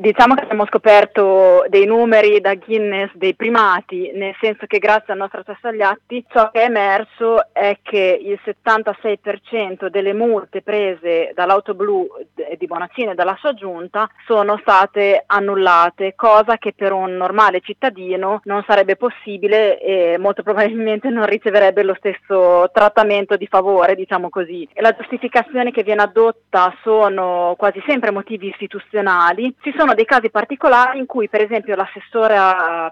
Diciamo che abbiamo scoperto dei numeri da Guinness dei primati, nel senso che grazie al nostro accesso agli atti ciò che è emerso è che il 76% delle multe prese dall'auto blu di Bonaccini e dalla sua giunta sono state annullate, cosa che per un normale cittadino non sarebbe possibile e molto probabilmente non riceverebbe lo stesso trattamento di favore, diciamo così. La giustificazione che viene adotta sono quasi sempre motivi istituzionali. Ci sono dei casi particolari in cui per esempio l'assessore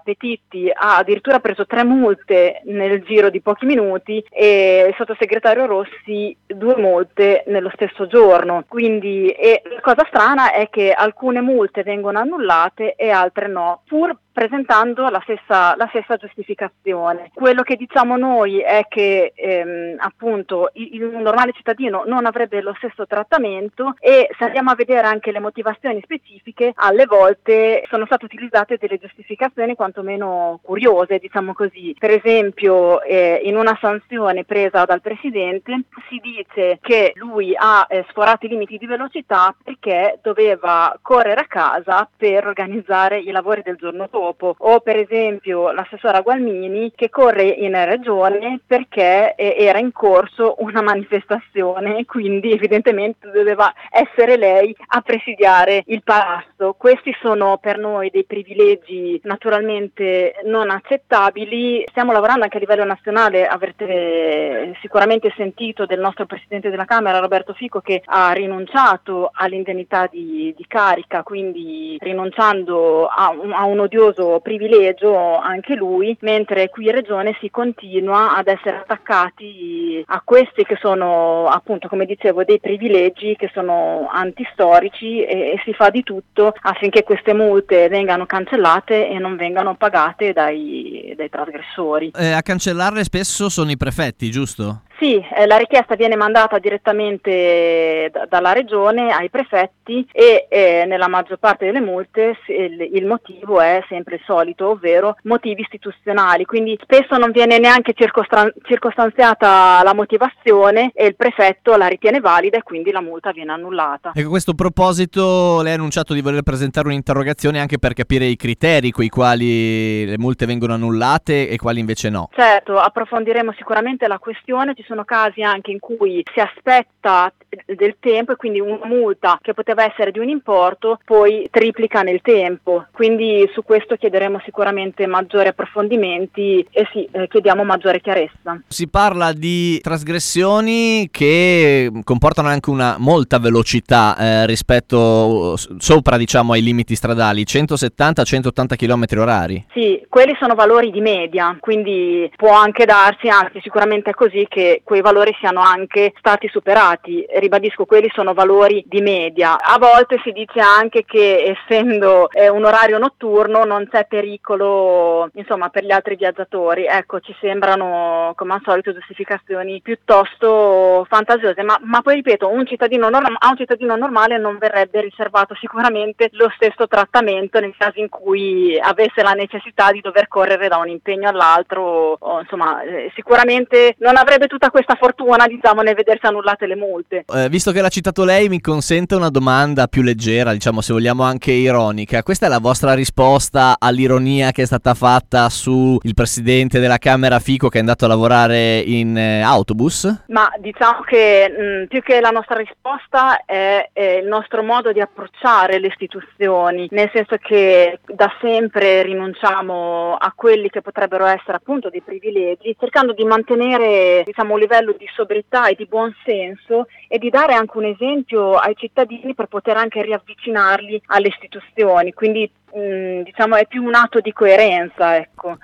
Petitti ha addirittura preso tre multe nel giro di pochi minuti e il sottosegretario Rossi due multe nello stesso giorno. Quindi la cosa strana è che alcune multe vengono annullate e altre no, pur presentando la stessa, la stessa, giustificazione. Quello che diciamo noi è che ehm, appunto il, il, normale cittadino non avrebbe lo stesso trattamento e se andiamo a vedere anche le motivazioni specifiche, alle volte sono state utilizzate delle giustificazioni quantomeno curiose, diciamo così. Per esempio eh, in una sanzione presa dal Presidente si dice che lui ha eh, sforato i limiti di velocità perché doveva correre a casa per organizzare i lavori del giorno dopo dopo, o per esempio l'assessora Gualmini che corre in regione perché eh, era in corso una manifestazione, quindi evidentemente doveva essere lei a presidiare il palazzo. Questi sono per noi dei privilegi naturalmente non accettabili. Stiamo lavorando anche a livello nazionale, avrete sicuramente sentito del nostro Presidente della Camera Roberto Fico che ha rinunciato all'indennità di, di carica, quindi rinunciando a a un odioso famoso privilegio anche lui, mentre qui in regione si continua ad essere attaccati a questi che sono appunto come dicevo dei privilegi che sono antistorici e, e si fa di tutto affinché queste multe vengano cancellate e non vengano pagate dai, dai trasgressori. Eh, a cancellarle spesso sono i prefetti, giusto? Sì, eh, la richiesta viene mandata direttamente da, dalla regione ai prefetti e eh, nella maggior parte delle multe il, il, motivo è sempre il solito, ovvero motivi istituzionali, quindi spesso non viene neanche circostan- circostanziata la motivazione e il prefetto la ritiene valida e quindi la multa viene annullata. Ecco, a questo proposito lei ha annunciato di voler presentare un'interrogazione anche per capire i criteri con i quali le multe vengono annullate e quali invece no. Certo, approfondiremo sicuramente la questione, ci sono casi anche in cui si aspetta del tempo e quindi una multa che poteva essere di un importo poi triplica nel tempo. Quindi su questo chiederemo sicuramente maggiori approfondimenti e sì, eh, chiediamo maggiore chiarezza. Si parla di trasgressioni che comportano anche una molta velocità eh, rispetto sopra diciamo ai limiti stradali, 170-180 km orari. Sì, quelli sono valori di media, quindi può anche darsi, anzi sicuramente è così che quei valori siano anche stati superati. Ribadisco, quelli sono valori di media. A volte si dice anche che essendo eh, un orario notturno non c'è pericolo insomma, per gli altri viaggiatori. Ecco, ci sembrano come al solito giustificazioni piuttosto fantasiose, ma, ma poi ripeto, un norm- a un cittadino normale non verrebbe riservato sicuramente lo stesso trattamento nel caso in cui avesse la necessità di dover correre da un impegno all'altro, o, insomma, eh, sicuramente non avrebbe tutta questa fortuna diciamo nel vedersi annullate le multe. Eh, visto che l'ha citato lei mi consente una domanda più leggera, diciamo se vogliamo anche ironica. Questa è la vostra risposta all'ironia che è stata fatta sul presidente della Camera Fico che è andato a lavorare in eh, autobus? Ma diciamo che mh, mm, più che la nostra risposta è, è il nostro modo di approcciare le istituzioni, nel senso che da sempre rinunciamo a quelli che potrebbero essere appunto dei privilegi, cercando di mantenere diciamo, un livello di sobrietà e di buonsenso e di dare anche un esempio ai cittadini per poter anche riavvicinarli alle istituzioni. Quindi mh, diciamo è più un atto di coerenza, ecco.